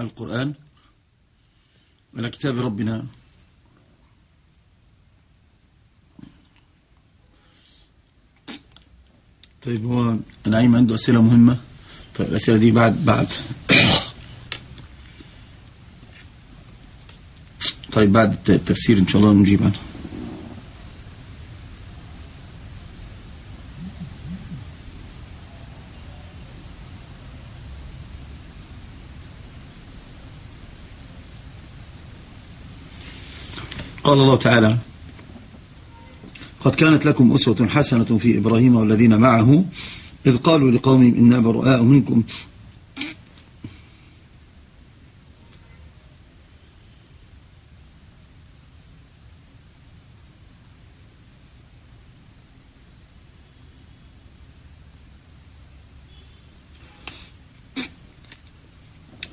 القرآن على كتاب ربنا. طيب هو نعيم عنده أسئلة مهمة. طيب الأسئلة دي بعد بعد. طيب بعد التفسير إن شاء الله نجيب عنها قال الله تعالى قد كانت لكم أسوة حسنة في إبراهيم والذين معه إذ قالوا لقومهم إنا براء منكم.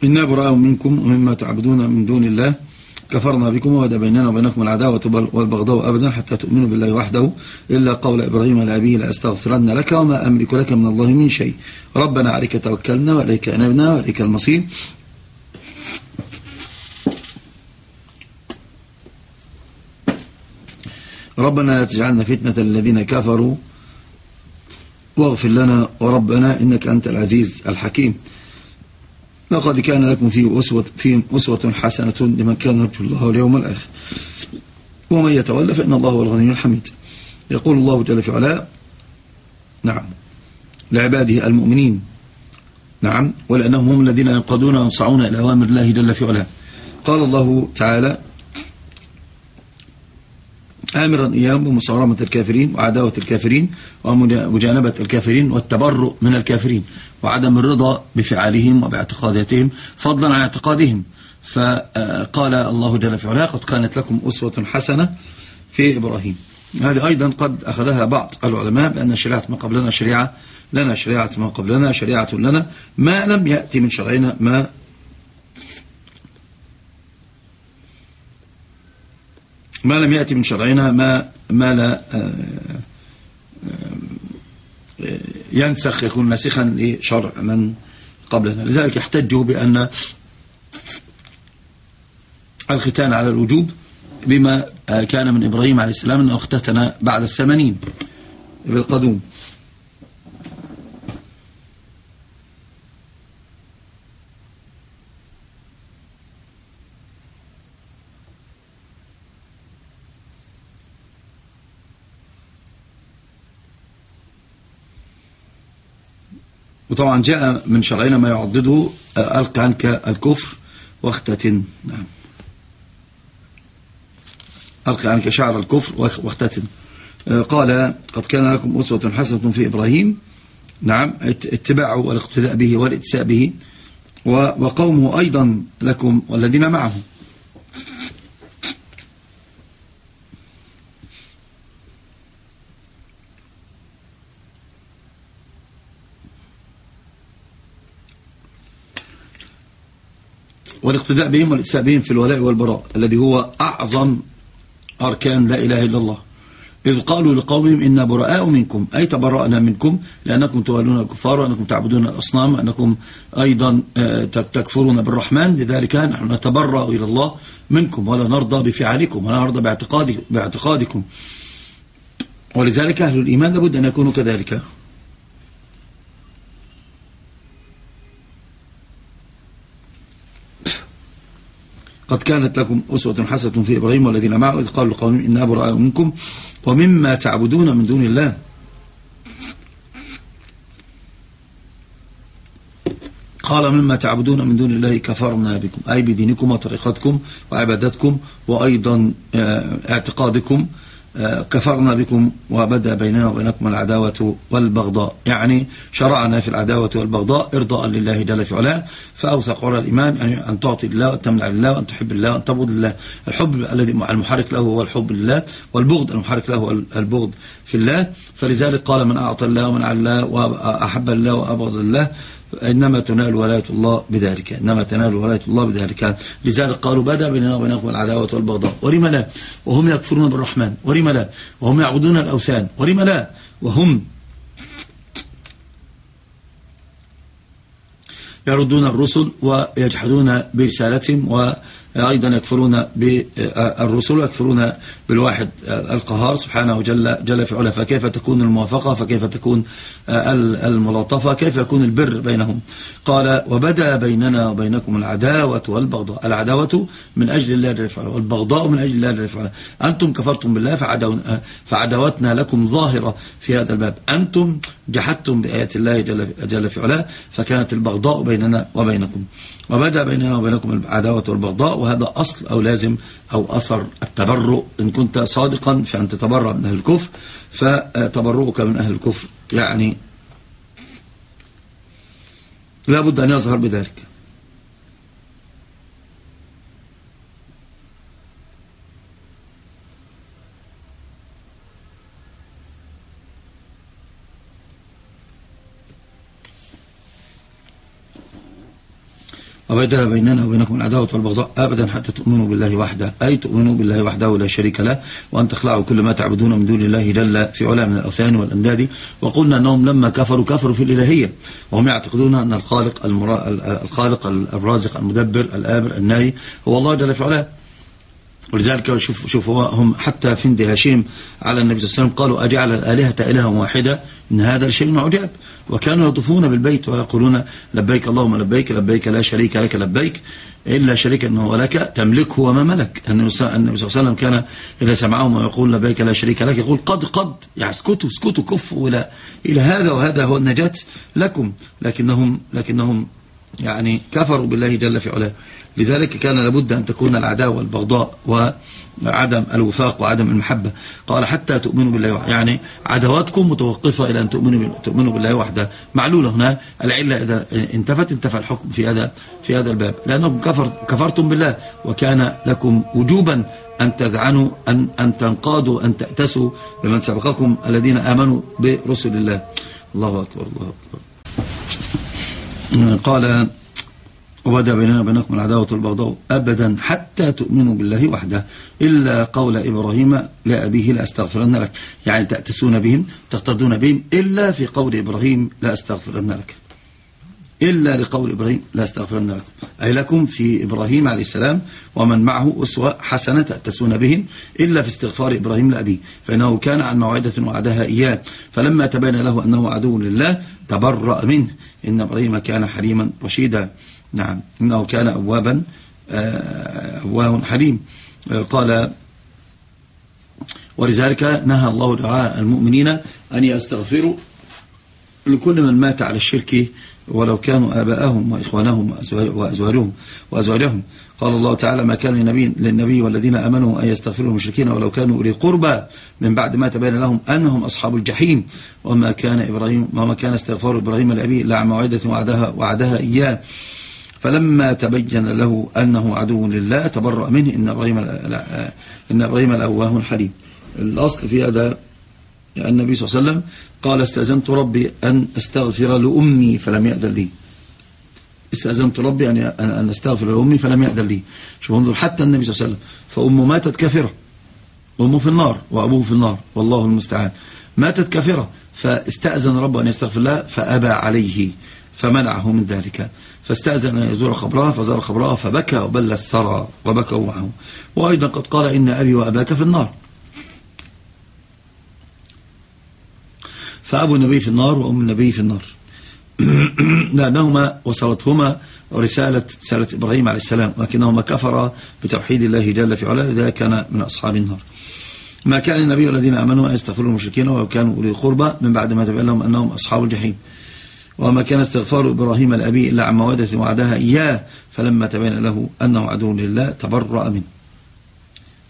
إنا براء منكم ومما تعبدون من دون الله كفرنا بكم وبدا بيننا وبينكم العداوة والبغضاء أبدا حتى تؤمنوا بالله وحده إلا قول إبراهيم لأبيه لأستغفرن لك وما أملك لك من الله من شيء. ربنا عليك توكلنا وإليك أنبنا وإليك المصير. ربنا لا تجعلنا فتنة الذين كفروا واغفر لنا وربنا إنك أنت العزيز الحكيم. لقد كان لكم فيه أسوة, فيه أسوة حسنة لمن كان يرجو الله واليوم الآخر. ومن يتولى فإن الله هو الغني الحميد. يقول الله جل في علاء نعم. لعباده المؤمنين. نعم. ولأنهم هم الذين ينقضون وينصعون إلى أوامر الله جل في علاء قال الله تعالى آمرا إياهم بمصارمة الكافرين وعداوة الكافرين ومجانبة الكافرين والتبرؤ من الكافرين وعدم الرضا بفعالهم وباعتقاداتهم فضلا عن اعتقادهم. فقال الله جل في علاه قد كانت لكم أسوة حسنة في إبراهيم. هذه أيضا قد أخذها بعض العلماء بأن شريعة ما قبلنا شريعة لنا شريعة ما قبلنا شريعة لنا ما لم يأتي من شرعنا ما ما لم يأتي من شرعنا ما ما لا آه، آه، ينسخ يكون ناسخا لشرع من قبلنا. لذلك يحتجوا بأن الختان على الوجوب بما آه، كان من إبراهيم عليه السلام أنه اختتن بعد الثمانين بالقدوم. وطبعا جاء من شرعنا ما يعضده آه، ألقى عنك الكفر واختتن. نعم. ألقى عنك شعر الكفر واختتن. آه، قال قد كان لكم أسوة حسنة في إبراهيم. نعم. اتباعه والاقتداء به والاتساء به وقومه أيضا لكم والذين معه. والاقتداء بهم والإتساء بهم في الولاء والبراء الذي هو أعظم أركان لا إله إلا الله. إذ قالوا لقومهم إنا براء منكم. أي تبرأنا منكم لأنكم تولون الكفار وأنكم تعبدون الأصنام وأنكم أيضا آه، تكفرون بالرحمن. لذلك نحن نتبرأ إلى الله منكم ولا نرضى بفعالكم ولا نرضى باعتقادكم. ولذلك أهل الإيمان لابد أن يكونوا كذلك. قد كانت لكم أسوة حسنة في إبراهيم والذين معه إذ قالوا لقومهم إنا براء منكم ومما تعبدون من دون الله. قال مما تعبدون من دون الله كفرنا بكم أي بدينكم وطريقتكم وعبادتكم وأيضا آه، اعتقادكم. كفرنا بكم وبدأ بيننا وبينكم العداوة والبغضاء. يعني شرعنا في العداوة والبغضاء إرضاء لله جل في علاه. فأوثق على الإيمان يعني أن تعطي الله وأن تمنع لله وأن تحب الله وأن تبغض الله الحب الذي المحرك له هو الحب لله والبغض المحرك له البغض في الله. فلذلك قال من أعطى الله ومن الله وأحب الله وأبغض الله. إنما تنال ولاية الله بذلك. إنما تنال ولاية الله بذلك. لذلك قالوا بدأ بيننا وبينكم العداوة والبغضاء. ولم لا؟ وهم يكفرون بالرحمن. ولم لا؟ وهم يعبدون الأوثان. ولم لا؟ وهم يردون الرسل ويجحدون برسالتهم و أيضا يكفرون بالرسل ويكفرون بالواحد القهار سبحانه جل, جل في علا فكيف تكون الموافقة؟ فكيف تكون الملاطفة كيف يكون البر بينهم؟ قال وبدأ بيننا وبينكم العداوة والبغضاء. العداوة من أجل الله علا والبغضاء من أجل الله علا أنتم كفرتم بالله فعداوتنا لكم ظاهرة في هذا الباب. أنتم جحدتم بآيات الله جل, جل في علا فكانت البغضاء بيننا وبينكم. وبدأ بيننا وبينكم العداوة والبغضاء وهذا أصل أو لازم أو أثر التبرؤ. إن كنت صادقا في أن تتبرأ من أهل الكفر فتبرؤك من أهل الكفر. يعني لا بد أن يظهر بذلك. وبدأ بيننا وبينكم العداوة والبغضاء أبدا حتى تؤمنوا بالله وحده. أي تؤمنوا بالله وحده لا شريك له وأن تخلعوا كل ما تعبدون من دون الله جل في علا من الأوثان والأنداد. وقلنا أنهم لما كفروا كفروا في الإلهية. وهم يعتقدون أن الخالق المرا... الخالق الرازق المدبر الآمر الناهي هو الله جل في علا ولذلك شوف شوف هم حتى في اندهاشهم على النبي صلى الله عليه وسلم قالوا أجعل الآلهة إلها واحدة إن هذا لشيء عجاب. وكانوا يطوفون بالبيت ويقولون لبيك اللهم لبيك لبيك لا شريك لك لبيك إلا شريكا أنه لك تملكه وما ملك. النبي صلى الله عليه وسلم كان إذا سمعهم ويقول لبيك لا شريك لك يقول قد قد يعني اسكتوا اسكتوا كفوا إلى, إلى هذا وهذا هو النجاة لكم. لكنهم, لكنهم يعني كفروا بالله جل في علاه. لذلك كان لابد أن تكون العداوة والبغضاء وعدم الوفاق وعدم المحبة. قال حتى تؤمنوا بالله وحده. يعني عداواتكم متوقفة إلى أن تؤمنوا تؤمنوا بالله وحده. معلولة هنا. العلة إذا انتفت انتفى الحكم في هذا في هذا الباب. لأنكم كفر كفرتم بالله وكان لكم وجوبا أن تذعنوا أن, أن تنقادوا أن تأتسوا بمن سبقكم الذين آمنوا برسل الله. الله أكبر الله أكبر. قال وبدأ بيننا وبينكم العداوة والبغضاء أبدا حتى تؤمنوا بالله وحده إلا قول إبراهيم لأبيه لا أستغفرن لك. يعني تأتسون بهم تقتدون بهم إلا في قول إبراهيم لا أستغفرن لك. إلا لقول إبراهيم لا أستغفرن لكم. أي لكم في إبراهيم عليه السلام ومن معه أسوة حسنة تأتسون بهم إلا في استغفار إبراهيم لأبيه. فإنه كان عن موعدة وعدها إياه. فلما تبين له أنه عدو لله تبرأ منه. إن إبراهيم كان حليما رشيدا. نعم. إنه كان أوابا آه، أواه حليم. آه، قال ولذلك نهى الله دعاء المؤمنين أن يستغفروا لكل من مات على الشرك ولو كانوا آباءهم وإخوانهم وأزواجهم وأزواجهم. قال الله تعالى ما كان للنبي, للنبي والذين أمنوا أن يستغفروا المشركين ولو كانوا أولي قربى من بعد ما تبين لهم أنهم أصحاب الجحيم. وما كان إبراهيم وما كان استغفار إبراهيم لأبيه إلا عن موعدة وعدها, وعدها إياه. فلما تبين له أنه عدو لله تبرأ منه إن إبراهيم, إن إبراهيم الأواه حليم. الأصل في هذا النبي صلى الله عليه وسلم قال استأذنت ربي أن أستغفر لأمي فلم يأذن لي. استأذنت ربي أن أن أستغفر لأمي فلم يأذن لي. شوف انظر حتى النبي صلى الله عليه وسلم فأمه ماتت كافرة. أمه في النار وأبوه في النار والله المستعان. ماتت كافرة فاستأذن ربه أن يستغفر لها فأبى عليه. فمنعه من ذلك. فاستأذن أن يزور خبرها فزار خبرها فبكى وبل الثرى وبكوا معه وأيضا قد قال إن أبي وأباك في النار. فأبو النبي في النار وأم النبي في النار. لأنهما وصلتهما رسالة رسالة إبراهيم عليه السلام ولكنهما كفرا بتوحيد الله جل في علا لذلك كان من أصحاب النار. ما كان النبي الذين آمنوا أن يستغفروا المشركين ولو كانوا أولي قربى من بعد ما تبين لهم أنهم أصحاب الجحيم. وما كان استغفار إبراهيم الأبي إلا عن موادة وعدها إياه فلما تبين له أنه عدو لله تبرأ منه.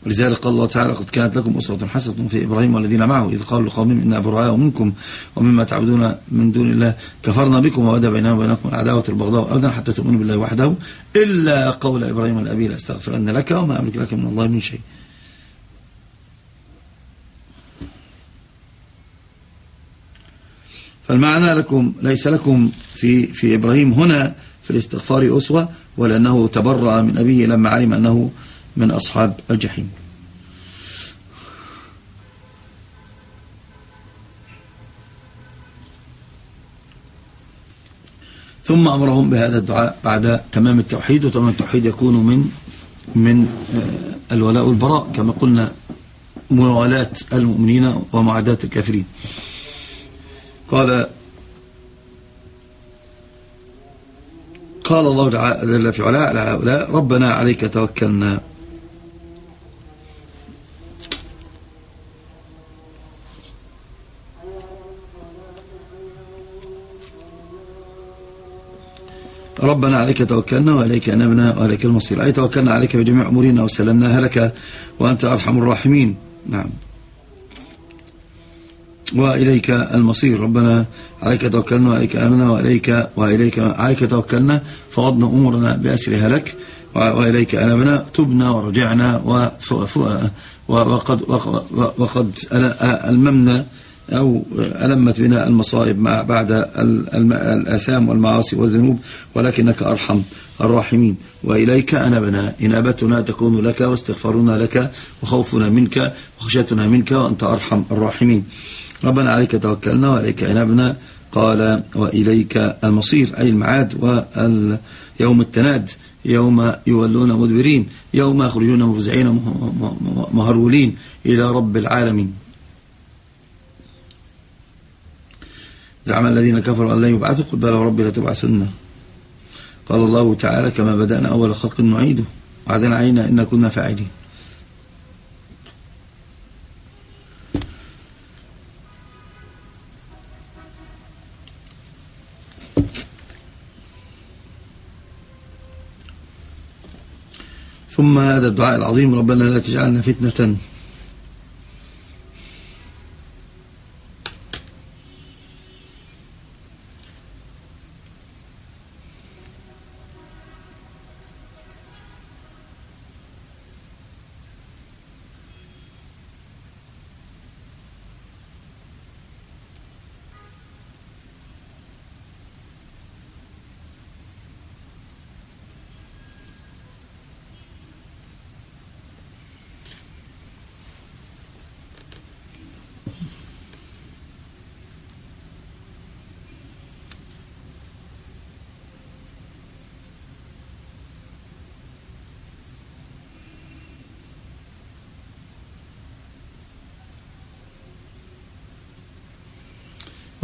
ولذلك قال الله تعالى قد كانت لكم أسرة حسنة في إبراهيم والذين معه إذ قالوا لقومهم إنا براء منكم ومما تعبدون من دون الله كفرنا بكم وبدا بيننا وبينكم العداوة البغضاء أبدا حتى تؤمنوا بالله وحده إلا قول إبراهيم الأبي لأستغفرن لك وما أملك لك من الله من شيء. فالمعنى لكم ليس لكم في في إبراهيم هنا في الاستغفار أسوة ولأنه تبرأ من أبيه لما علم أنه من أصحاب الجحيم. ثم أمرهم بهذا الدعاء بعد تمام التوحيد وتمام التوحيد يكون من من آه، الولاء والبراء كما قلنا موالاة المؤمنين ومعاداة الكافرين. قال قال الله جل في علاء على هؤلاء ربنا عليك توكلنا. ربنا عليك توكلنا وإليك أنبنا وإليك المصير. أي توكلنا عليك بجميع أمورنا وسلمناها لك وأنت أرحم الراحمين. نعم. وإليك المصير. ربنا عليك توكلنا وإليك أمنا وإليك, وإليك عليك توكلنا. فوضنا أمورنا بأسرها لك وإليك أنبنا تبنا ورجعنا وقد, وقد ألممنا أو ألمت بنا المصائب مع بعد الآثام والمعاصي والذنوب. ولكنك أرحم الراحمين. وإليك أنبنا إنابتنا تكون لك واستغفارنا لك وخوفنا منك وخشيتنا منك وأنت أرحم الراحمين. ربنا عليك توكلنا وعليك أنبنا قال وإليك المصير أي المعاد ويوم التناد يوم يولون مدبرين يوم يخرجون مفزعين مهرولين إلى رب العالمين. زعم الذين كفروا أن لا يبعثوا قل بلى ربي لتبعثن قال الله تعالى كما بدأنا أول خلق نعيده. وعدنا علينا إنا كنا فاعلين. ثم هذا الدعاء العظيم ربنا لا تجعلنا فتنة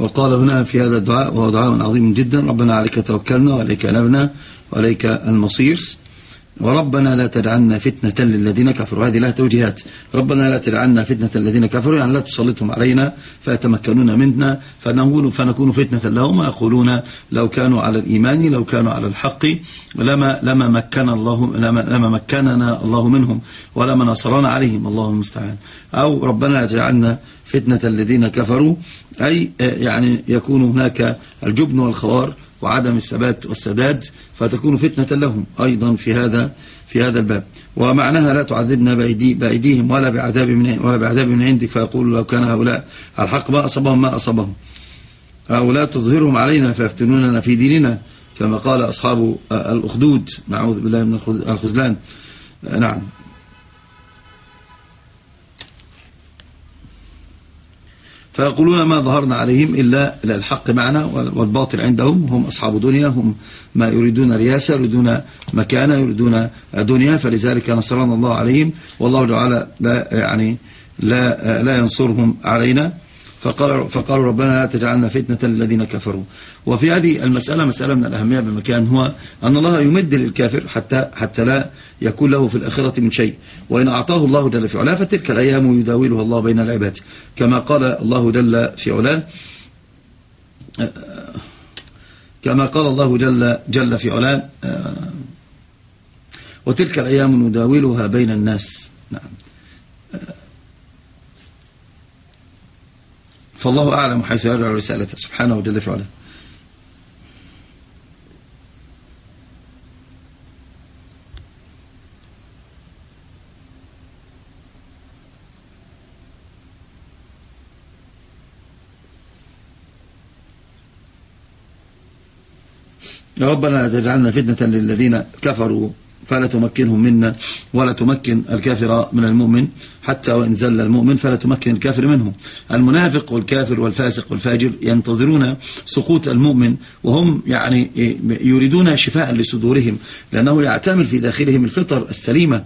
وقال هنا في هذا الدعاء وهو دعاء عظيم جدا ربنا عليك توكلنا وعليك نبنا وعليك المصير. وربنا لا تجعلنا فتنة للذين كفروا. هذه لها توجيهات. ربنا لا تجعلنا فتنة للذين كفروا يعني لا تسلطهم علينا فيتمكنون منا فنقول فنكون فتنة لهم. ويقولون لو كانوا على الإيمان لو كانوا على الحق لما لما مكن الله لما, لما مكننا الله منهم ولما نصرنا عليهم الله المستعان. أو ربنا لا تجعلنا فتنة الذين كفروا أي يعني يكون هناك الجبن والخوار وعدم الثبات والسداد فتكون فتنة لهم أيضا في هذا في هذا الباب. ومعناها لا تعذبنا بأيدي بأيديهم ولا بعذاب من ولا بعذاب من عندك فيقول لو كان هؤلاء الحق ما أصابهم ما أصابهم. لا تظهرهم علينا فيفتنوننا في ديننا كما قال أصحاب الأخدود نعوذ بالله من الخزلان. نعم. فيقولون ما ظهرنا عليهم إلا الحق معنا والباطل عندهم هم أصحاب دنيا هم ما يريدون رياسة يريدون مكانة يريدون دنيا فلذلك نصرنا الله عليهم. والله تعالى لا يعني لا لا ينصرهم علينا. فقال فقالوا ربنا لا تجعلنا فتنة للذين كفروا. وفي هذه المسألة مسألة من الأهمية بمكان هو أن الله يمد للكافر حتى حتى لا يكون له في الآخرة من شيء. وإن أعطاه الله جل في علاه فتلك الأيام يداولها الله بين العباد. كما قال الله جل في علاه كما قال الله جل, جل في علاه وتلك الأيام نداولها بين الناس. نعم. فالله أعلم حيث يرجع رسالته. سبحانه وجل في علاه. ربنا لا تجعلنا فتنة للذين كفروا فلا تمكنهم منا ولا تمكن الكافر من المؤمن حتى وإن زل المؤمن فلا تمكن الكافر منه. المنافق والكافر والفاسق والفاجر ينتظرون سقوط المؤمن وهم يعني يريدون شفاء لصدورهم لأنه يعتمل في داخلهم الفطر السليمة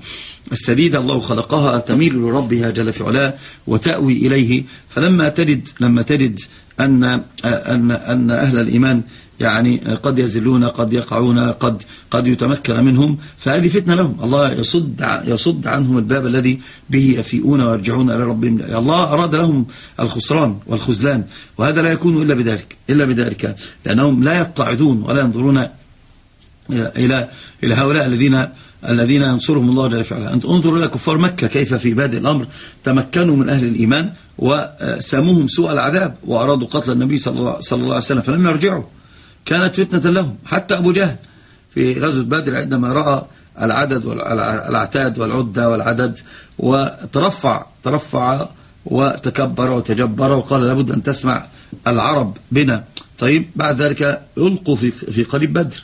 السديدة. الله خلقها تميل لربها جل في علاه وتأوي إليه. فلما تجد لما تجد أن, أن, أن أهل الإيمان يعني قد يزلون قد يقعون قد قد يتمكن منهم فهذه فتنة لهم. الله يصد يصد عنهم الباب الذي به يفيئون ويرجعون إلى ربهم. الله أراد لهم الخسران والخزلان وهذا لا يكون إلا بذلك إلا بذلك لأنهم لا يتعظون ولا ينظرون إلى إلى هؤلاء الذين الذين ينصرهم الله جل وعلا. أنت انظر إلى كفار مكة كيف في بادئ الأمر. تمكنوا من أهل الإيمان وساموهم سوء العذاب وأرادوا قتل النبي صلى الله عليه وسلم فلم يرجعوا. كانت فتنة لهم. حتى أبو جهل في غزوة بدر عندما رأى العدد والعتاد والعدة والعدد وترفع ترفع وتكبر وتجبر وقال لابد أن تسمع العرب بنا. طيب بعد ذلك يلقوا في في قريب بدر.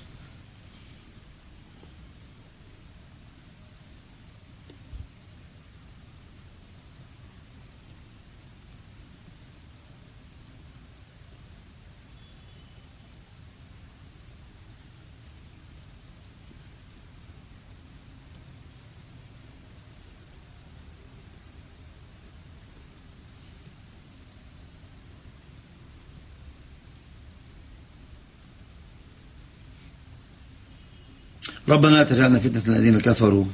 ربنا لا تجعلنا فتنة الذين كفروا.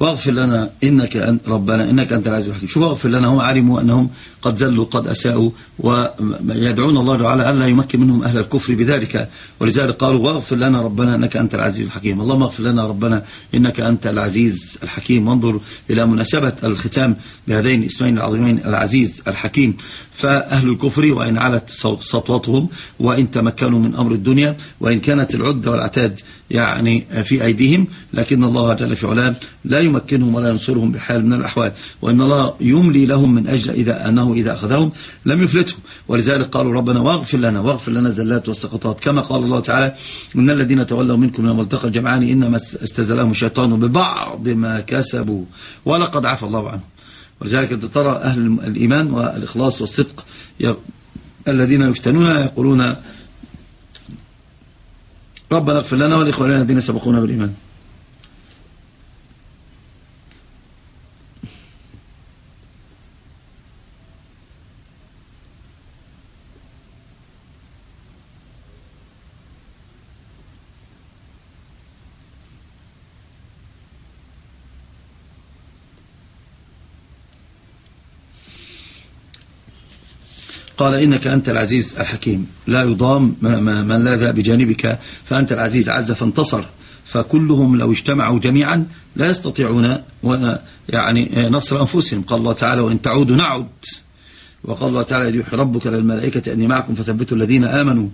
واغفر لنا إنك أنت ربنا إنك أنت العزيز الحكيم. شوف اغفر لنا. هم علموا أنهم قد زلوا قد أساءوا ويدعون الله تعالى ألا يمكن منهم أهل الكفر بذلك. ولذلك قالوا واغفر لنا ربنا إنك أنت العزيز الحكيم. اللهم اغفر لنا ربنا إنك أنت العزيز الحكيم. وانظر إلى مناسبة الختام بهذين الاسمين العظيمين العزيز الحكيم. فأهل الكفر وإن علت سطوتهم وإن تمكنوا من أمر الدنيا وإن كانت العدة والعتاد يعني في أيديهم. لكن الله جل في علاه لا يمكنهم ولا ينصرهم بحال من الأحوال. وإن الله يملي لهم من أجل إذا أنه إذا أخذهم لم يفلتهم. ولذلك قالوا ربنا واغفر لنا واغفر لنا الزلات والسقطات. كما قال الله تعالى إن الذين تولوا منكم لما التقى الجمعان إنما استزلهم الشيطان ببعض ما كسبوا. ولقد عفى الله عنهم. ولذلك ترى أهل الإيمان والإخلاص والصدق الذين يفتنون يقولون ربنا اغفر لنا ولإخواننا الذين سبقونا بالإيمان. قال إنك أنت العزيز الحكيم. لا يضام من لاذ بجانبك فأنت العزيز عز فانتصر. فكلهم لو اجتمعوا جميعا لا يستطيعون يعني نصر أنفسهم. قال الله تعالى وإن تعودوا نعد. وقال الله تعالى يوحي ربك للملائكة أني معكم فثبتوا الذين آمنوا.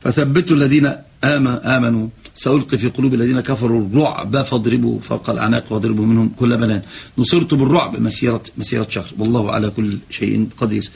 فثبتوا الذين آمنوا. سألقي في قلوب الذين كفروا الرعب فاضربوا فوق الأعناق واضربوا منهم كل بنان نصرت بالرعب مسيرة, مسيرة شهر. والله على كل شيء قدير.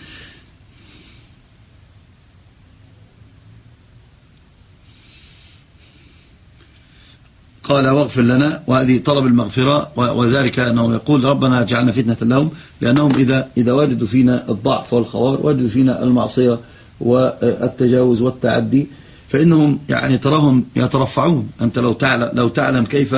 قال واغفر لنا وهذه طلب المغفرة وذلك أنه يقول ربنا جعلنا فتنة لهم لأنهم إذا, إذا وجدوا فينا الضعف والخوار وجدوا فينا المعصية والتجاوز والتعدي فإنهم يعني تراهم يترفعون. أنت لو تعلم, لو تعلم كيف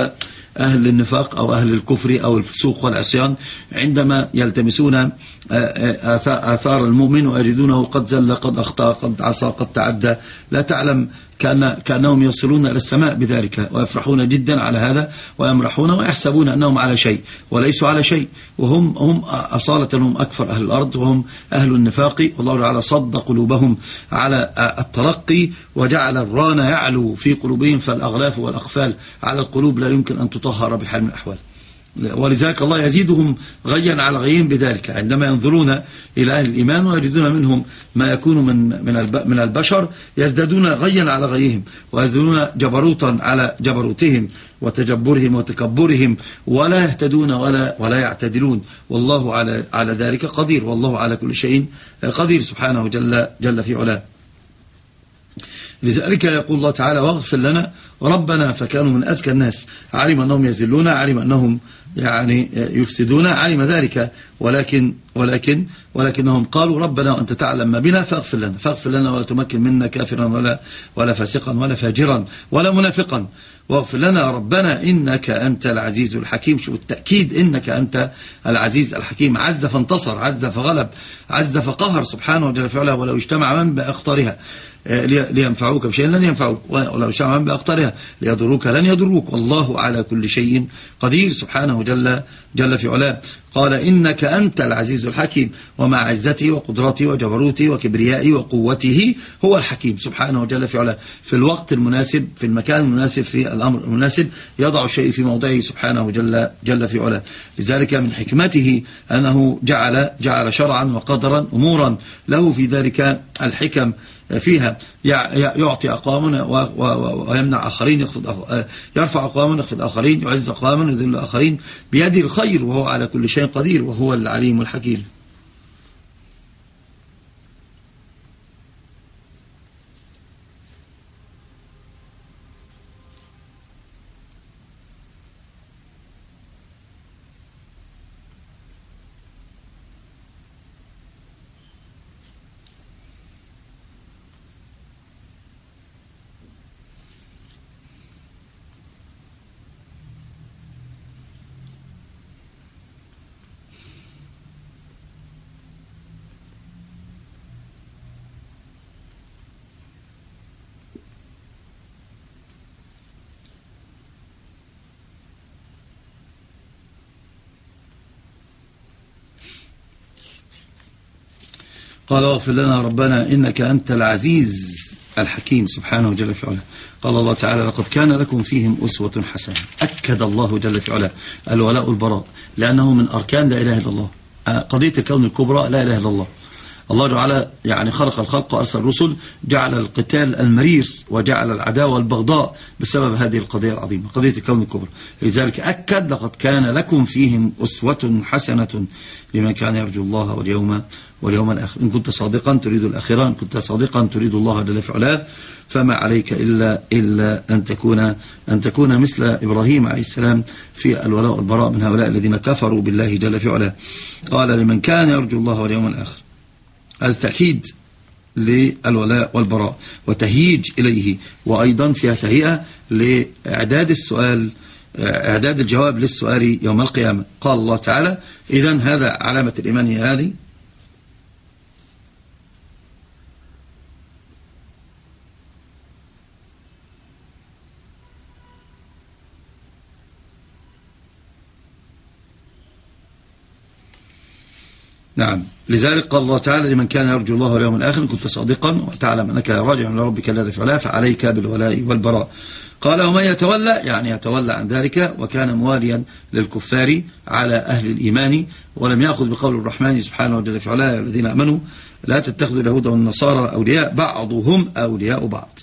أهل النفاق أو أهل الكفر أو الفسوق والعصيان عندما يلتمسون آه، آه، آثار المؤمن ويجدونه قد زل قد أخطأ قد عصى قد تعدى. لا تعلم كأن كأنهم يصلون إلى السماء بذلك ويفرحون جدا على هذا ويمرحون ويحسبون أنهم على شيء وليسوا على شيء وهم هم أصالة هم أكثر أهل الأرض وهم أهل النفاق والله تعالى صد قلوبهم على الترقي وجعل الران يعلو في قلوبهم فالأغلاف والأقفال على القلوب لا يمكن أن تطهر بحال من الأحوال. ولذلك الله يزيدهم غيا على غيهم بذلك. عندما ينظرون إلى أهل الإيمان ويجدون منهم ما يكون من من من البشر يزدادون غيا على غيهم ويزدادون جبروتا على جبروتهم وتجبرهم وتكبرهم ولا يهتدون ولا ولا يعتدلون. والله على على ذلك قدير والله على كل شيء قدير. سبحانه جل جل في علاه. لذلك يقول الله تعالى واغفر لنا ربنا فكانوا من أزكى الناس. علم أنهم يزلون علم أنهم يعني يفسدون علم ذلك. ولكن ولكن ولكنهم قالوا ربنا وأنت تعلم ما بنا فاغفر لنا. فاغفر لنا ولا تمكن منا كافرا ولا ولا فاسقا ولا فاجرا ولا منافقا. واغفر لنا ربنا إنك أنت العزيز الحكيم. شوف التأكيد إنك أنت العزيز الحكيم. عز فانتصر عز فغلب عز فقهر سبحانه وجل فعله ولو اجتمع من بأخطارها لينفعوك بشيء لن ينفعوك. ولو شاء بأقطارها ليضروك لن يضروك. والله على كل شيء قدير. سبحانه جل, جل في علاه. قال إنك أنت العزيز الحكيم. ومع عزتي وقدرتي وجبروتي وكبريائي وقوته هو الحكيم. سبحانه جل في علاه. في الوقت المناسب في المكان المناسب في الأمر المناسب يضع الشيء في موضعه. سبحانه جل, جل في علاه. لذلك من حكمته أنه جعل, جعل شرعا وقدرا أمورا. له في ذلك الحكم. فيها يعطي أقواما ويمنع آخرين يخفض يرفع أقواما يخفض آخرين يعز أقواما ويذل آخرين بيده الخير وهو على كل شيء قدير وهو العليم الحكيم. قال واغفر لنا ربنا إنك أنت العزيز الحكيم سبحانه جل في علاه. قال الله تعالى لقد كان لكم فيهم أسوة حسنة. أكد الله جل في علاه الولاء والبراء لأنه من أركان لا إله إلا الله. قضية الكون الكبرى لا إله إلا الله. الله تعالى يعني خلق الخلق وأرسل الرسل جعل القتال المرير وجعل العداوة والبغضاء بسبب هذه القضية العظيمة قضية الكون الكبرى. لذلك أكد لقد كان لكم فيهم أسوة حسنة لمن كان يرجو الله واليوم واليوم الآخر. إن كنت صادقا تريد الآخرة إن كنت صادقا تريد الله جل في علاه فما عليك إلا, إلا أن تكون أن تكون مثل إبراهيم عليه السلام في الولاء والبراء من هؤلاء الذين كفروا بالله جل في علاه قال لمن كان يرجو الله واليوم الآخر. هذا تأكيد للولاء والبراء وتهييج إليه وأيضا فيها تهيئة لإعداد السؤال إعداد الجواب للسؤال يوم القيامة. قال الله تعالى إذا هذا علامة الإيمان هي هذه نعم. لذلك قال الله تعالى لمن كان يرجو الله واليوم الآخر كنت صادقا وتعلم أنك راجع إلى ربك الذي فعلها فعليك بالولاء والبراء. قال ومن يتولى؟ يعني يتولى عن ذلك وكان مواليا للكفار على أهل الإيمان ولم يأخذ بقول الرحمن سبحانه وجل في الذين أمنوا لا تتخذوا اليهود والنصارى أولياء بعضهم أولياء بعض.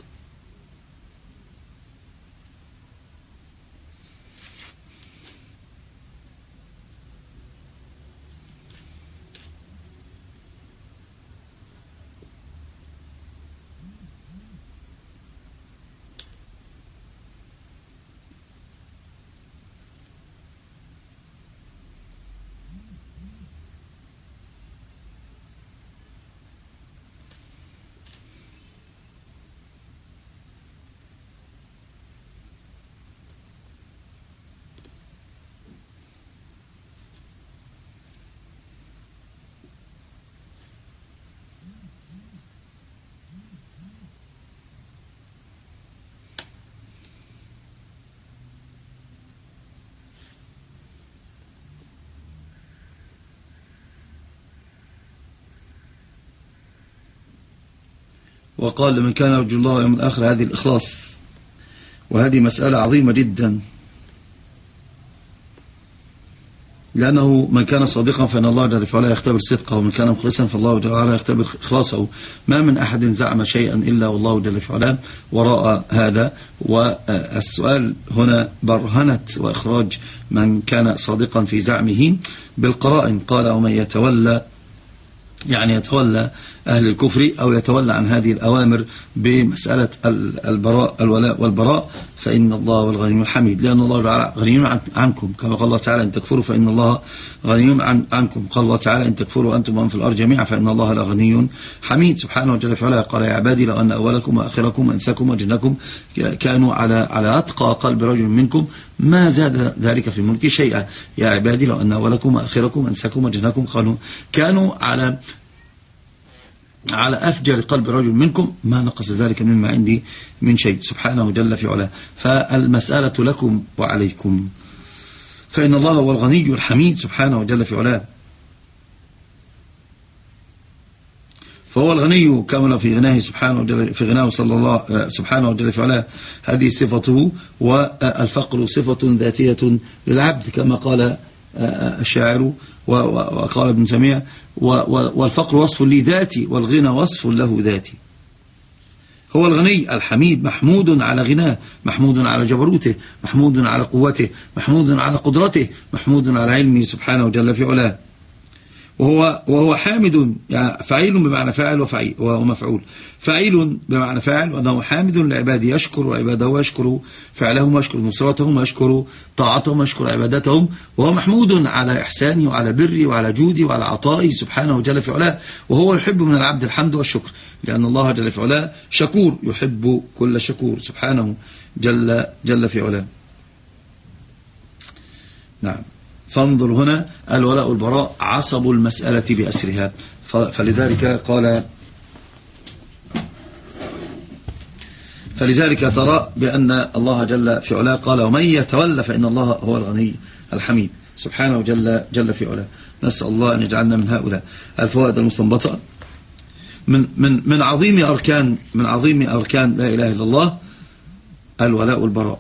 وقال لمن كان يرجو الله يوم الآخر هذه الإخلاص. وهذه مسألة عظيمة جدا. لأنه من كان صادقا فإن الله جل وعلا يختبر صدقه ومن كان مخلصا فالله جل وعلا يختبر إخلاصه. ما من أحد زعم شيئا إلا والله جل وعلا وراء هذا. والسؤال هنا برهنة وإخراج من كان صادقا في زعمه بالقرائن. قال ومن يتولى يعني يتولى أهل الكفر أو يتولى عن هذه الأوامر بمسألة البراء الولاء والبراء فإن الله والغني الحميد. لأن الله غني عنكم. كما قال الله تعالى إن تكفروا فإن الله غني عن عنكم. قال الله تعالى إن تكفروا أنتم ومن في الأرض جميعا فإن الله لغني حميد. سبحانه وتعالى فعلا قال يا عبادي لو أن أولكم وآخركم وإنساكم وجنكم كانوا على على أتقى قلب رجل منكم ما زاد ذلك في الملك شيئا. يا عبادي لو أن أولكم وآخركم وإنساكم وجنكم كانوا على على أفجر قلب رجل منكم ما نقص ذلك مما عندي من شيء. سبحانه جل في علاه. فالمسألة لكم وعليكم. فإن الله هو الغني الحميد. سبحانه جل في علاه. فهو الغني كمل في غناه سبحانه وجل في غناه صلى الله سبحانه وجل في علاه. هذه صفته والفقر صفة ذاتية للعبد كما قال الشاعر وقال ابن سميع والفقر وصف لي ذاتي والغنى وصف له ذاتي. هو الغني الحميد محمود على غناه محمود على جبروته محمود على قوته محمود على قدرته محمود على علمه سبحانه جل في علاه. وهو, وهو حامد يعني فعيل بمعنى فاعل وفعيل ومفعول فعيل بمعنى فاعل وأنه حامد لعباده يشكر وعباده يشكر فعلهم ويشكر نصرتهم ويشكر طاعتهم ويشكر عبادتهم. وهو محمود على إحسانه وعلى بره وعلى جوده وعلى عطائه سبحانه جل في علاه. وهو يحب من العبد الحمد والشكر لأن الله جل في علاه شكور يحب كل شكور سبحانه جل, جل في علاه. نعم. فانظر هنا الولاء والبراء عصب المسألة بأسرها. فلذلك قال فلذلك ترى بأن الله جل في علاه قال ومن يتولى فإن الله هو الغني الحميد. سبحانه جل, جل في علاه. نسأل الله أن يجعلنا من هؤلاء. الفوائد المستنبطة. من, من, من عظيم أركان من عظيم أركان لا إله إلا الله الولاء والبراء.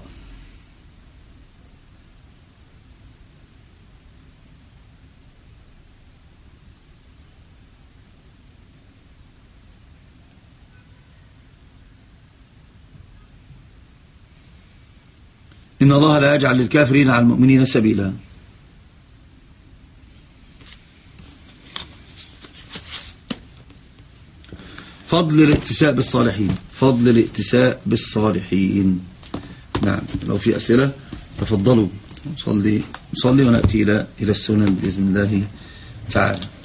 إن الله لا يجعل للكافرين على المؤمنين سبيلا. فضل الاتساء بالصالحين. فضل الاتساء بالصالحين. نعم لو في أسئلة تفضلوا. صلي, صلي ونأتي إلى السنن بإذن الله تعالى.